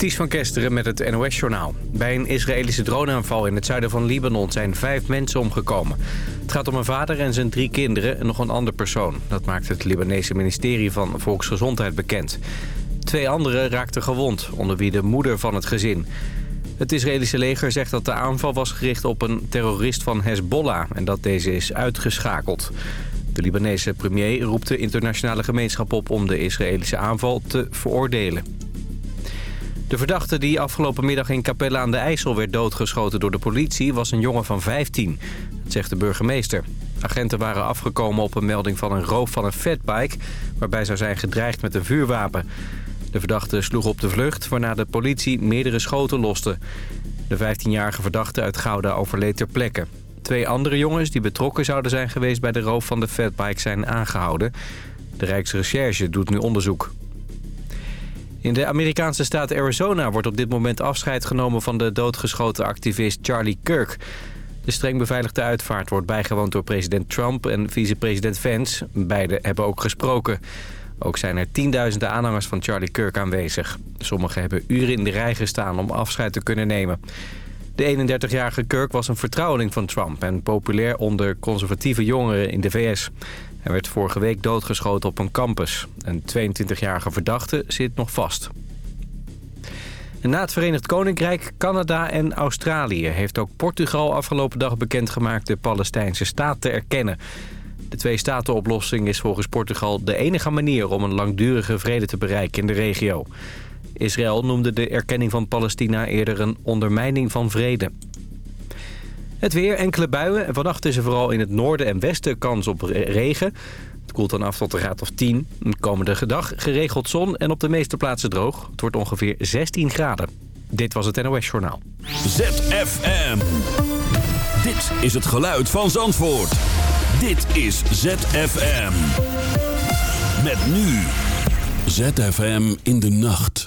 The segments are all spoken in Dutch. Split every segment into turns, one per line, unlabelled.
Ties van Kesteren met het NOS-journaal. Bij een Israëlische droneaanval in het zuiden van Libanon zijn vijf mensen omgekomen. Het gaat om een vader en zijn drie kinderen en nog een ander persoon. Dat maakt het Libanese ministerie van Volksgezondheid bekend. Twee anderen raakten gewond, onder wie de moeder van het gezin. Het Israëlische leger zegt dat de aanval was gericht op een terrorist van Hezbollah... en dat deze is uitgeschakeld. De Libanese premier roept de internationale gemeenschap op om de Israëlische aanval te veroordelen. De verdachte die afgelopen middag in Capelle aan de IJssel werd doodgeschoten door de politie was een jongen van 15. Dat zegt de burgemeester. Agenten waren afgekomen op een melding van een roof van een fatbike... waarbij zou zijn gedreigd met een vuurwapen. De verdachte sloeg op de vlucht, waarna de politie meerdere schoten loste. De 15-jarige verdachte uit Gouda overleed ter plekke. Twee andere jongens die betrokken zouden zijn geweest bij de roof van de fatbike zijn aangehouden. De Rijksrecherche doet nu onderzoek. In de Amerikaanse staat Arizona wordt op dit moment afscheid genomen van de doodgeschoten activist Charlie Kirk. De streng beveiligde uitvaart wordt bijgewoond door president Trump en vicepresident Vance. Beide hebben ook gesproken. Ook zijn er tienduizenden aanhangers van Charlie Kirk aanwezig. Sommigen hebben uren in de rij gestaan om afscheid te kunnen nemen. De 31-jarige Kirk was een vertrouweling van Trump... en populair onder conservatieve jongeren in de VS. Hij werd vorige week doodgeschoten op een campus. Een 22-jarige verdachte zit nog vast. na het Verenigd Koninkrijk, Canada en Australië... heeft ook Portugal afgelopen dag bekendgemaakt de Palestijnse staat te erkennen. De twee-staten-oplossing is volgens Portugal de enige manier... om een langdurige vrede te bereiken in de regio. Israël noemde de erkenning van Palestina eerder een ondermijning van vrede. Het weer, enkele buien. En vannacht is er vooral in het noorden en westen kans op regen. Het koelt dan af tot een graad of 10. De komende dag geregeld zon en op de meeste plaatsen droog. Het wordt ongeveer 16 graden. Dit was het NOS Journaal.
ZFM. Dit is het geluid van Zandvoort. Dit is ZFM. Met nu. ZFM in de nacht.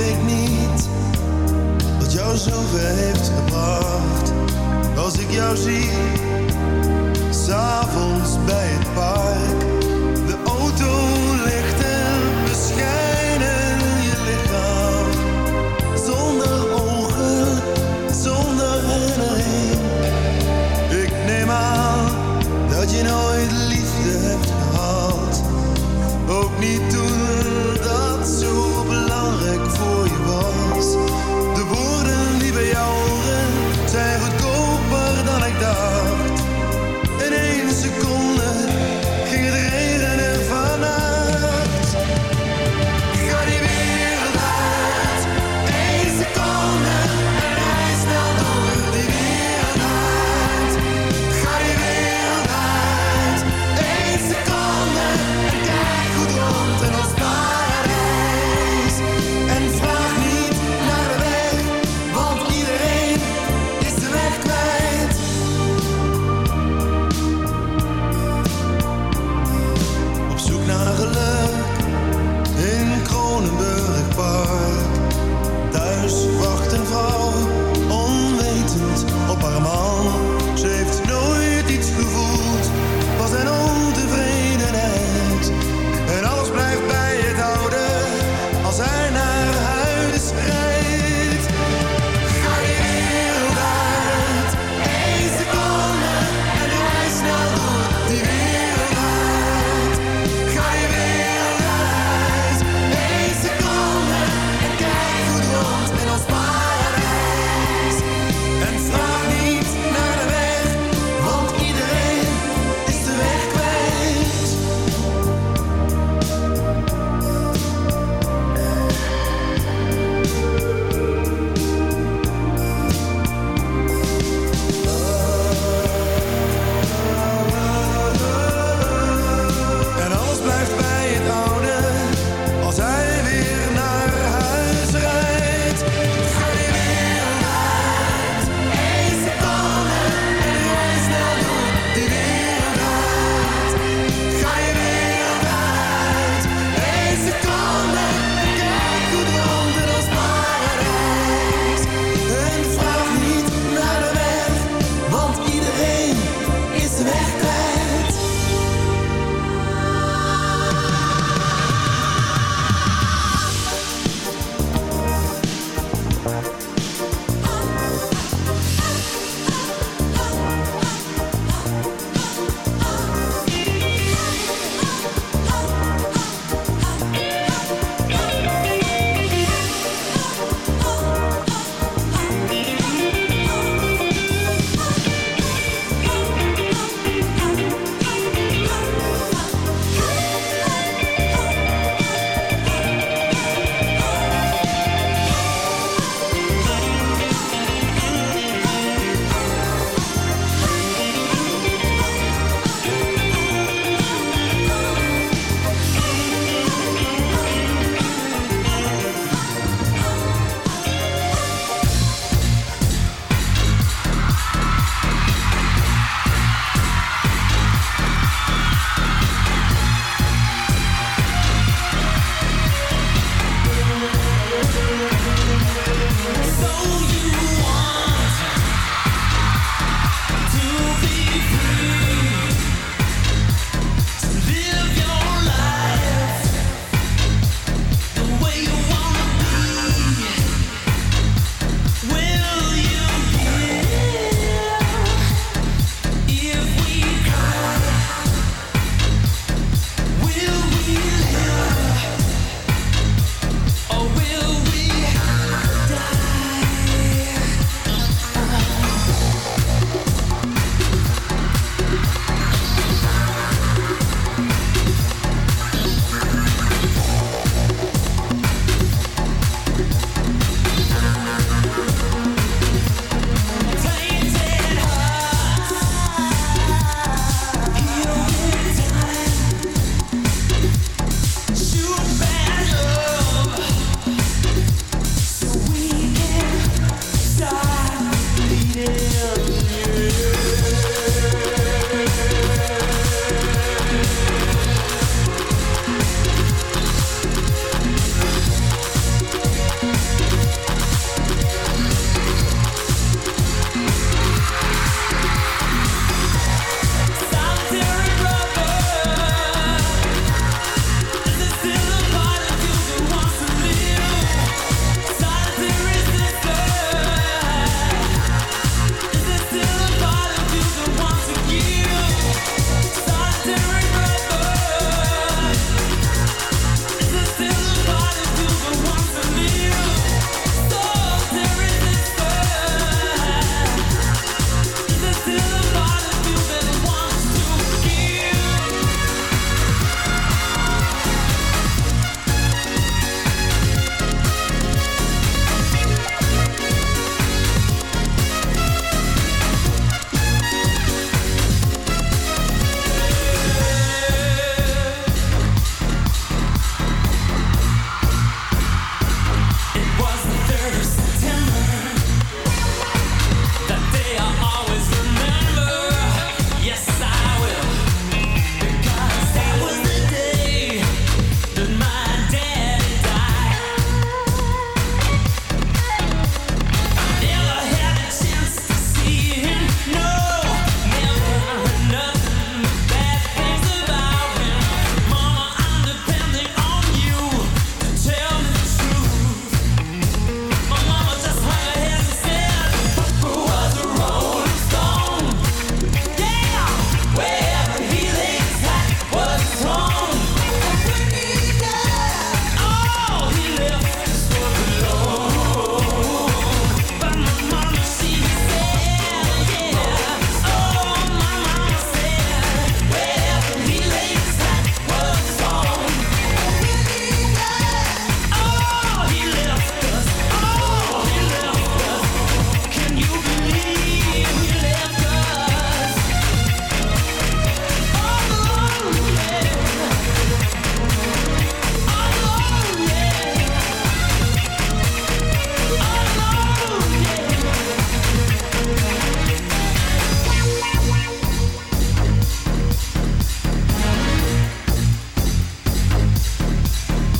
weet niet wat jou zover heeft gebracht. Als ik jou zie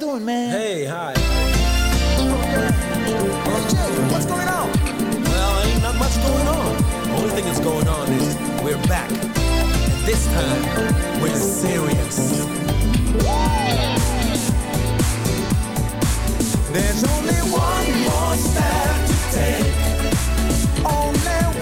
you doing, man? Hey, hi. Oh, what's going on?
Well, ain't not much going on. Only thing that's going
on is we're back. And this time, we're serious. There's only one more step to
take. Only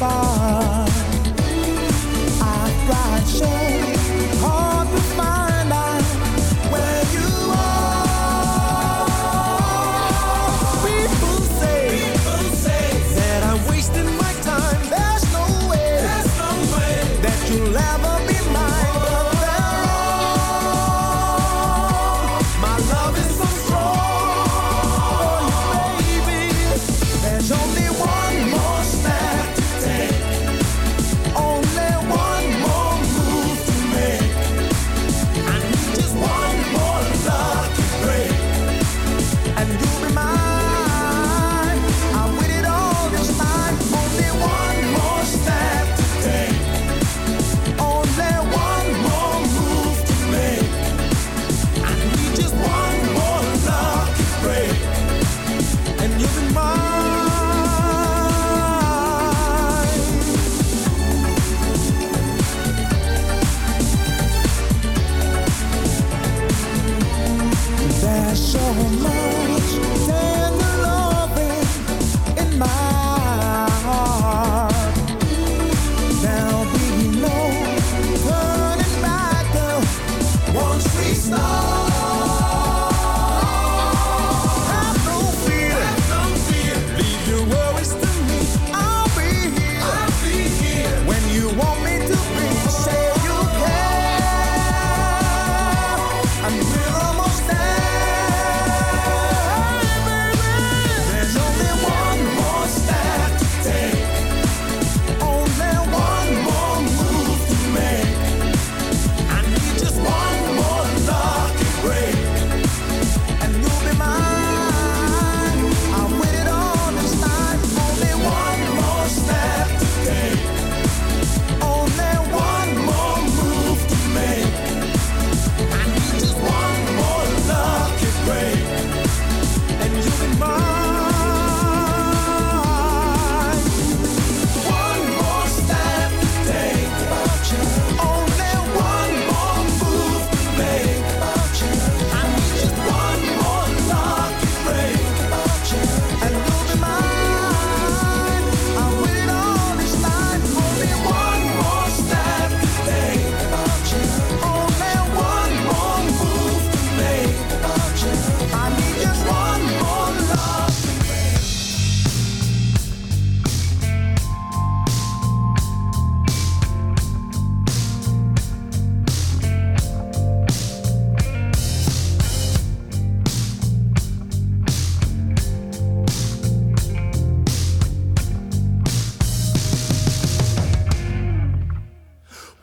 吧。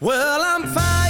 Well, I'm fine.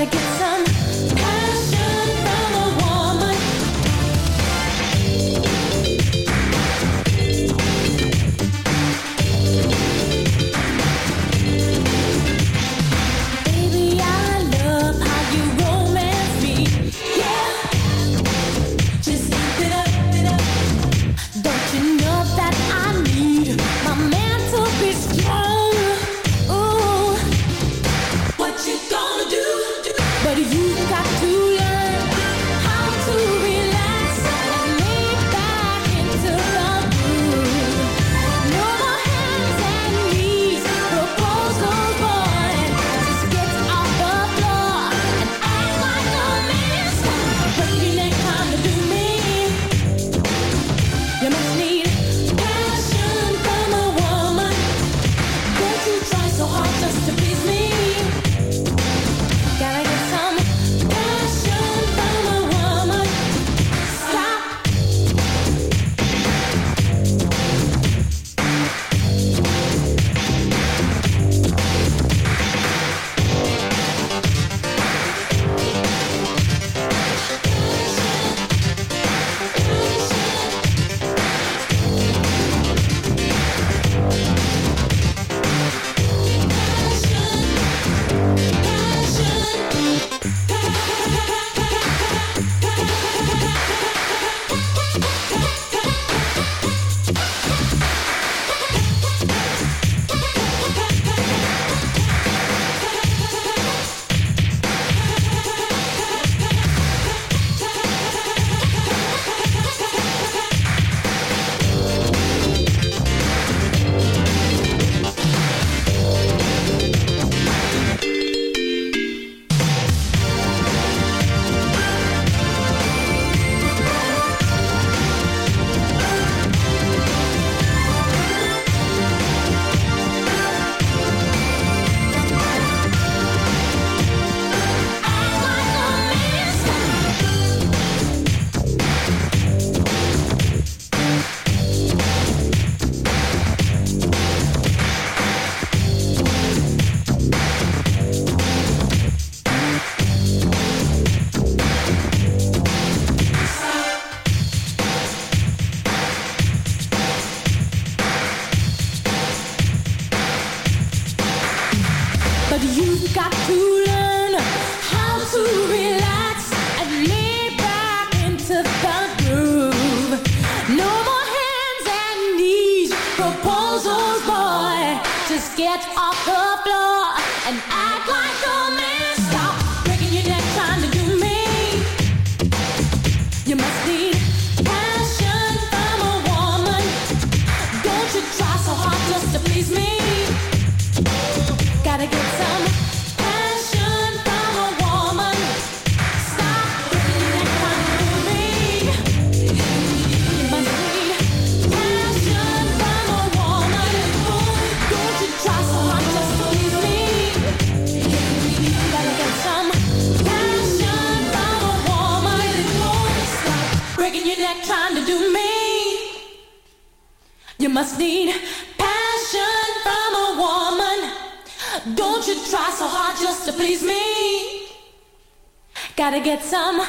gotta get Don't you try so
hard just to
please me. Gotta get some.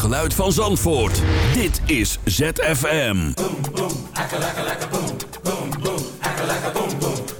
geluid van Zandvoort. Dit is ZFM. Boom, boom, akka, akka, akka, boom, boom, boom, akka, akka, boom, boom.